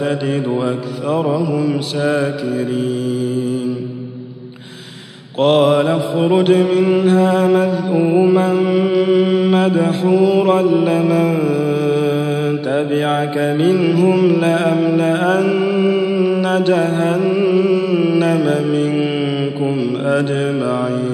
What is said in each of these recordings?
تجد أكثرهم شاكرين قال اخرج منها مذءوما مدحورا لمن تبعك منهم لأملأن جهنم منكم أجمعين.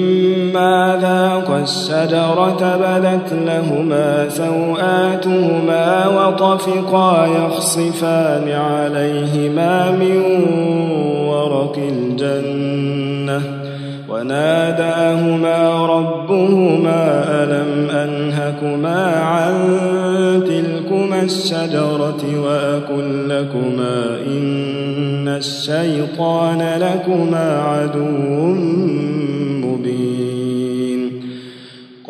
ذاق استحق الشجرة بدت لهما سوآتهما وطفقا يخصفان عليهما من ورق الجنة وناداهما ربهما ألم أنهكما عن تلكما الشجرة وأكن لكما إن الشيطان لكما عدو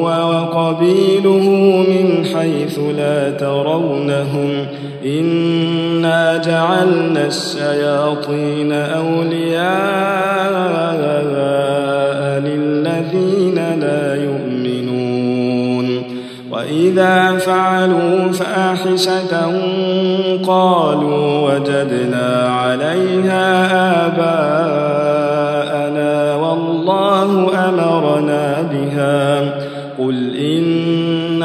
هو وقبيله من حيث لا ترونهم إنا جعلنا الشياطين أولياء للذين لا يؤمنون وإذا فعلوا فاحشة قالوا وجدنا عليها آباءنا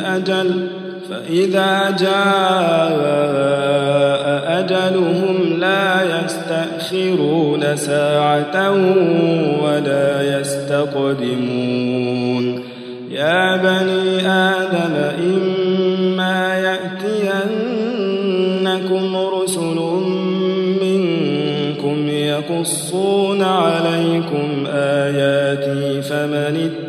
أجل فإذا جاء أجلهم لا يستأخرون ساعة ولا يستقدمون. يا بني آدم إما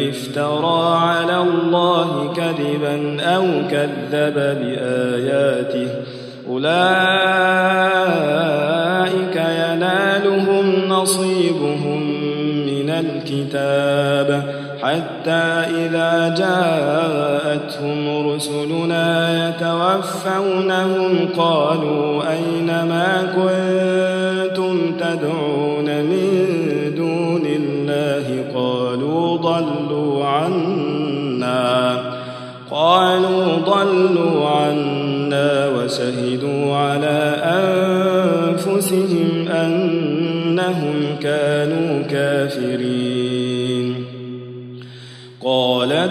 افترى على الله كذبا أو كذب بآياته أولئك ينالهم نصيبهم من الكتاب حتى إذا جاءتهم رسلنا يتوفونهم قالوا أين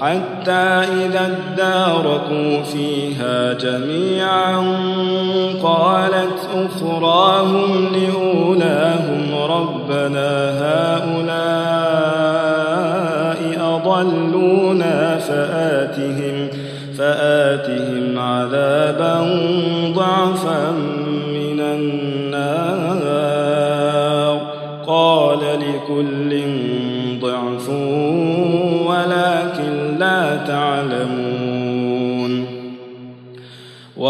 حتى إذا اداركوا فيها جميعا قالت أخراهم لأولاهم ربنا هؤلاء أضلونا فآتهم فآتهم عذابا ضعفا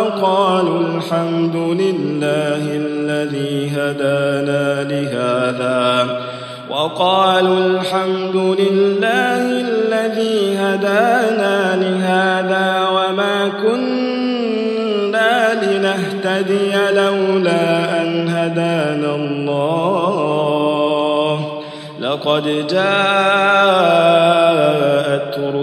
وقالوا الحمد لله الذي هدانا لهذا. وقالوا الحمد لله الذي هدانا لهذا وما كنا لنهتدي لولا أن هدانا الله. لقد جاءت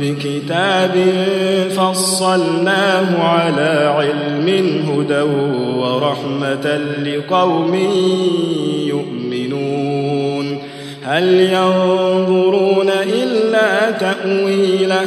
بكتاب فصلناه على علم هدى ورحمة لقوم يؤمنون. هل ينظرون إلا تأويله؟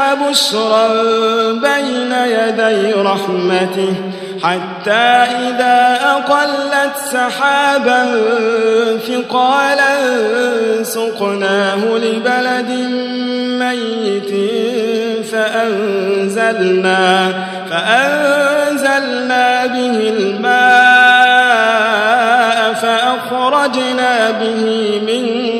الرياح بشرا بين يدي رحمته حتى إذا أقلت سحابا ثقالا سقناه لبلد ميت فأنزلنا فأنزلنا به الماء فأخرجنا به من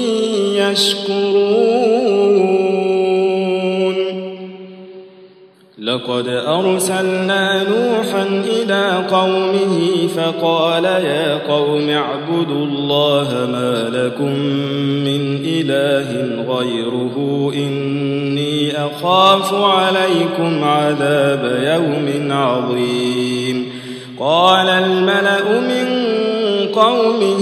يشكرون. لقد أرسلنا نوحا إلى قومه فقال يا قوم اعبدوا الله ما لكم من إله غيره إني أخاف عليكم عذاب يوم عظيم. قال الملأ من قومه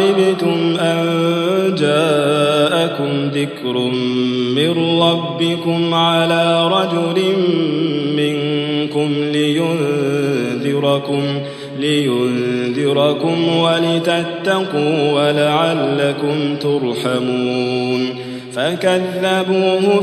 أوعجبتم أن جاءكم ذكر من ربكم على رجل منكم لينذركم لينذركم ولتتقوا ولعلكم ترحمون. فكذبوه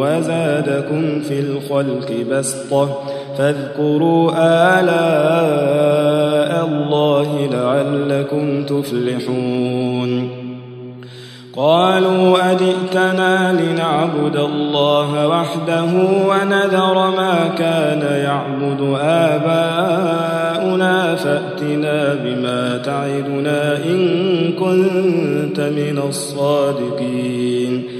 وزادكم في الخلق بسطة فاذكروا آلاء الله لعلكم تفلحون قالوا أجئتنا لنعبد وحده ونذر ما كان يعبد آباؤنا فأتنا بما تعدنا إن كنت من الصادقين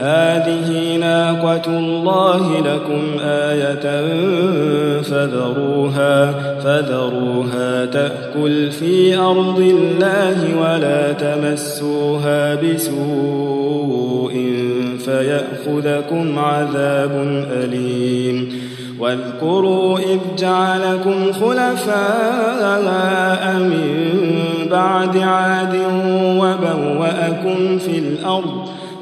هذه ناقة الله لكم آية فذروها فذروها تأكل في أرض الله ولا تمسوها بسوء فيأخذكم عذاب أليم. واذكروا إذ جعلكم خلفاء من بعد عاد وبوأكم في الأرض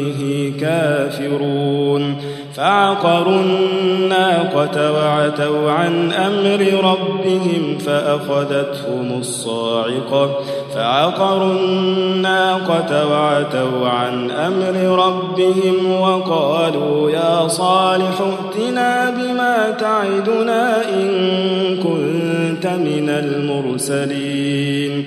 به كافرون فعقروا الناقة وعتوا عن أمر ربهم فأخذتهم الصاعقة فعقروا الناقة وعتوا عن أمر ربهم وقالوا يا صالح ائتنا بما تعدنا إن كنت من المرسلين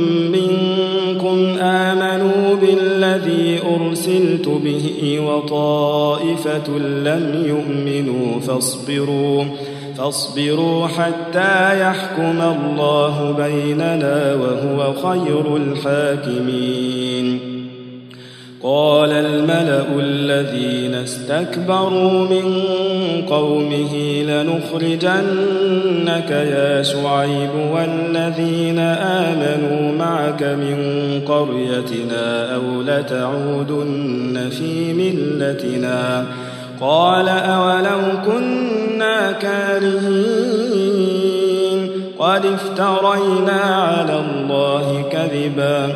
أرسلت به وطائفة لم يؤمنوا فاصبروا فاصبروا حتى يحكم الله بيننا وهو خير الحاكمين. قال الملأ الذين استكبروا من قومه لنخرجنك يا شعيب والذين آمنوا معك من قريتنا أو لتعودن في ملتنا قال أولو كنا كارهين قد افترينا على الله كذبا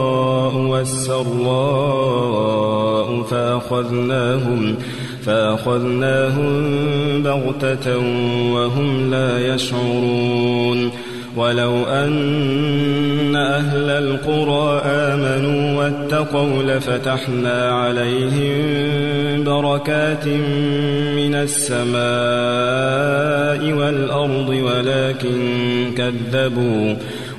والسراء فأخذناهم فأخذناهم بغتة وهم لا يشعرون. ولو أن أهل القرى آمنوا واتقوا لفتحنا عليهم بركات من السماء والأرض ولكن كذبوا.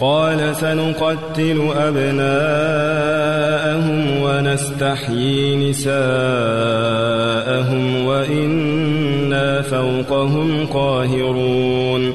قال سنقتل أبناءهم ونستحيي نساءهم وإنا فوقهم قاهرون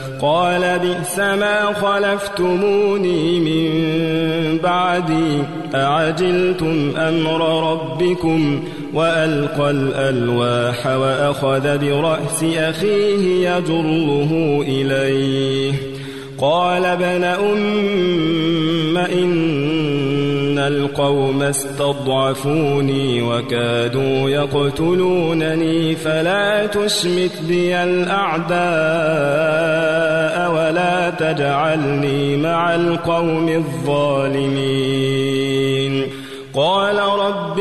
قال بئس ما خلفتموني من بعدي أعجلتم أمر ربكم وألقى الألواح وأخذ برأس أخيه يجره إليه قال ابن أم إن القوم استضعفوني وكادوا يقتلونني فلا تشمت بي الأعداء ولا تجعلني مع القوم الظالمين. قال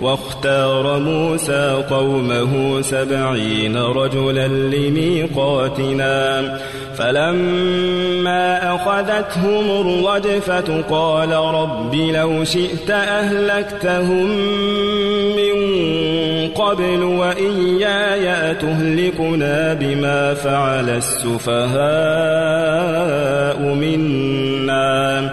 واختار موسى قومه سبعين رجلا لميقاتنا. فلما أخذتهم الرجفة قال رب لو شئت أهلكتهم من قبل وإياي أتهلكنا بما فعل السفهاء منا.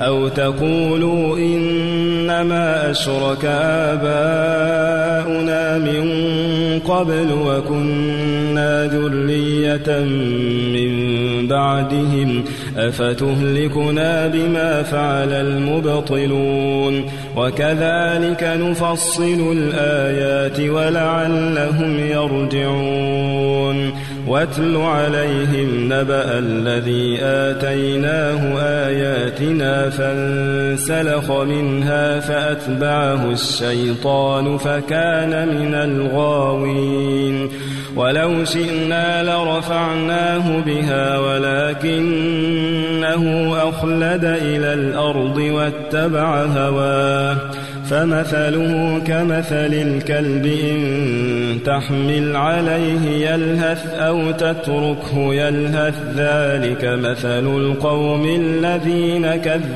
أو تقولوا إنما أشرك آباؤنا من قبل وكنا ذرية من بعدهم أفتهلكنا بما فعل المبطلون وكذلك نفصل الآيات ولعلهم يرجعون واتل عليهم نبأ الذي آتيناه آياتنا فانسلخ منها فأتبعه الشيطان فكان من الغاوين. ولو شئنا لرفعناه بها ولكنه أخلد إلى الأرض واتبع هواه. فمثله كمثل الكلب إن تحمل عليه يلهث أو تتركه يلهث. ذلك مثل القوم الذين كذبوا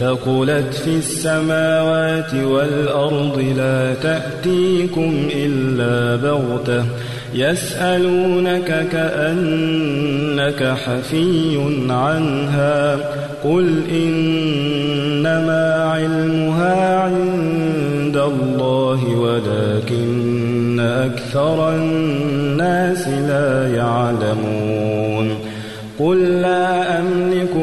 ثقلت في السماوات والأرض لا تأتيكم إلا بغتة يسألونك كأنك حفي عنها قل إنما علمها عند الله ولكن أكثر الناس لا يعلمون قل لا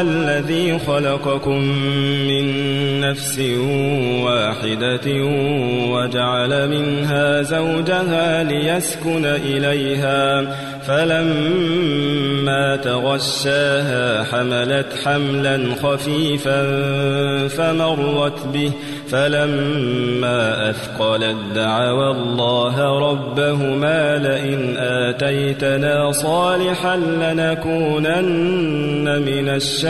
الذي خلقكم من نفس واحدة وجعل منها زوجها ليسكن إليها فلما تغشاها حملت حملا خفيفا فمرت به فلما أثقلت دعوا الله ربهما لئن آتيتنا صالحا لنكونن من الشاكرين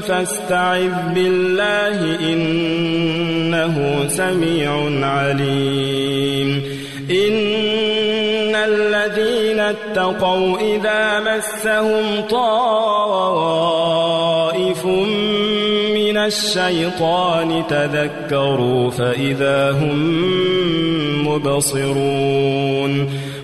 فاستعذ بالله إنه سميع عليم. إن الذين اتقوا إذا مسهم طائف من الشيطان تذكروا فإذا هم مبصرون.